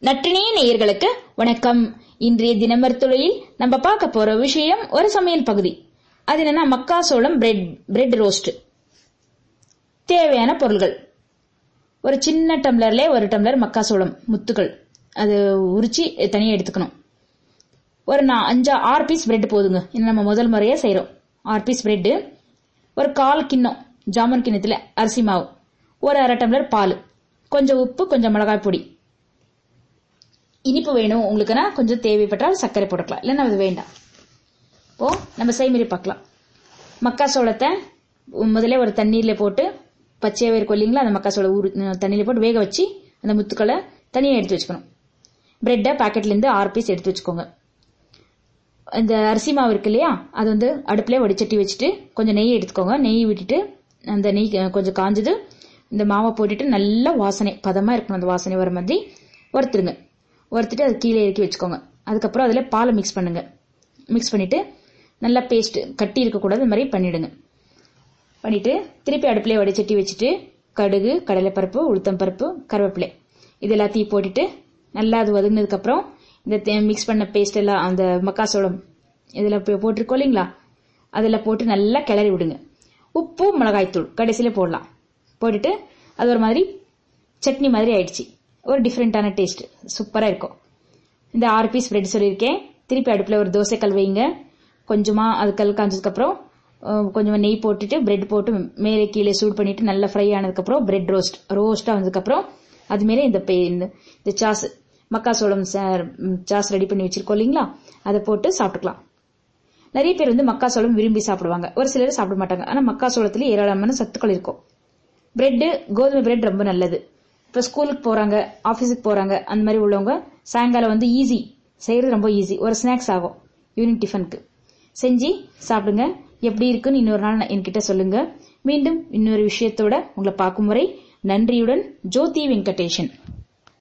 நட்டினி நேயர்களுக்கு வணக்கம். இன்றைய தினமருத்துளையில் நம்ம பார்க்க போற விஷயம் ஒரு சமையல் பகுதி. அது என்னன்னா மக்காசோளம் பிரெட் பிரெட் ரோஸ்ட் தேவையான பொருள்கள். ஒரு சின்ன டம்ளர்ல ஒரு டம்ளர் மக்காசோளம் முத்துக்கள். அது உரிச்சு தனியா எடுத்துக்கணும். ஒரு நான் அஞ்சு ஆறு பீஸ் பிரெட் போதுங்க. இன்னும் நம்ம முதல் முறையா செய்கிறோம் ஆறு பீஸ் பிரெட் ஒரு கால் கிண்ணம் ஜாமுன் கிண்ணத்துல அரிசி மாவு ஒரு அரை டம்ளர் பால் கொஞ்சம் உப்பு கொஞ்சம் மிளகாய் பொடி. இனிப்பு வேணும் உங்களுக்குன்னா கொஞ்சம் தேவைப்பட்டால் சர்க்கரை போட்டுக்கலாம். இல்லைன்னா அது வேண்டாம். இப்போ நம்ம செய்முறை பார்க்கலாம். மக்காசோளத்தை முதல்ல ஒரு தண்ணீர்ல போட்டு பச்சையாக இருக்கும் இல்லைங்களா அந்த மக்காசோள ஊறு தண்ணியில் போட்டு வேக வச்சு அந்த முத்துக்களை தனியாக எடுத்து வச்சுக்கணும். பிரெட்டை பாக்கெட்லேருந்து ஆறு பீஸ் எடுத்து வச்சுக்கோங்க. இந்த அரிசி மாவு இருக்கு இல்லையா அது வந்து அடுப்பில் வடிச்சட்டி வச்சுட்டு கொஞ்சம் நெய் எடுத்துக்கோங்க. நெய் விட்டுட்டு அந்த நெய் கொஞ்சம் காஞ்சது இந்த மாவை போட்டுட்டு நல்ல வாசனை பதமாக இருக்கணும் அந்த வாசனை வர மாதிரி வறுத்துருங்க ஒருத்திட்டு அது கீழே இறக்கி வச்சுக்கோங்க. அதுக்கப்புறம் அதில் பாலை மிக்ஸ் பண்ணுங்க. மிக்ஸ் பண்ணிட்டு நல்லா பேஸ்ட் கட்டி இருக்கக்கூடாது இந்த மாதிரி பண்ணிடுங்க. பண்ணிட்டு திருப்பி அடுப்புல வடிச்சட்டி வச்சுட்டு கடுகு கடலைப்பருப்பு உளுத்தம்பருப்பு கருவேப்பிலை. இது எல்லாத்தையும் போட்டுட்டு நல்லா அது வதங்கினதுக்கப்புறம் இந்த மிக்ஸ் பண்ண பேஸ்ட் எல்லாம் அந்த மக்காசோளம் இதில் போட்டிருக்கோம் இல்லைங்களா? அதில் போட்டு நல்லா கிளறி விடுங்க. உப்பு மிளகாய்த்தூள் கடைசியில் போடலாம். போட்டுட்டு அது ஒரு மாதிரி சட்னி மாதிரி ஆயிடுச்சு. ஒரு டிஃப்ரெண்டான டேஸ்ட் சூப்பராக இருக்கும். இந்த ஆறு பீஸ் பிரெட் சொல்லியிருக்கேன். திருப்பி அடுப்பில் ஒரு தோசைக்கல் வைங்க. கொஞ்சமாக அது கல் காஞ்சதுக்கப்புறம் கொஞ்சமாக நெய் போட்டுட்டு பிரெட் போட்டு மேலே கீழே சூடு பண்ணிட்டு நல்லா ஃப்ரை ஆனதுக்கப்புறம் பிரெட் ரோஸ்ட் ரோஸ்ட்டாக வந்ததுக்கப்புறம் அது மேலே இந்த இந்த சாஸ் மக்காசோளம் சாஸ் ரெடி பண்ணி வச்சிருக்கோம் இல்லைங்களா? அதை போட்டு சாப்பிட்டுக்கலாம். நிறைய பேர் வந்து மக்காசோளம் விரும்பி சாப்பிடுவாங்க. ஒரு சிலர் சாப்பிட மாட்டாங்க. ஆனால் மக்காசோளத்துல ஏராளமான சத்துக்கள் இருக்கும். பிரெட்டு கோதுமை பிரெட் ரொம்ப நல்லது. இப்போ ஸ்கூலுக்கு போறாங்க ஆஃபீஸுக்கு போறாங்க அந்த மாதிரி உள்ளவங்க சாயங்காலம் வந்து ஈஸி செய்யறது ரொம்ப ஈஸி ஒரு ஸ்நாக்ஸ் ஆகும். ஈவினிங் டிஃபனுக்கு செஞ்சு சாப்பிடுங்க. எப்படி இருக்குன்னு இன்னொரு நாள் என்கிட்ட சொல்லுங்க. மீண்டும் இன்னொரு விஷயத்தோட உங்களை பார்க்கும் வரை நன்றியுடன் ஜோதி வெங்கடேஷன்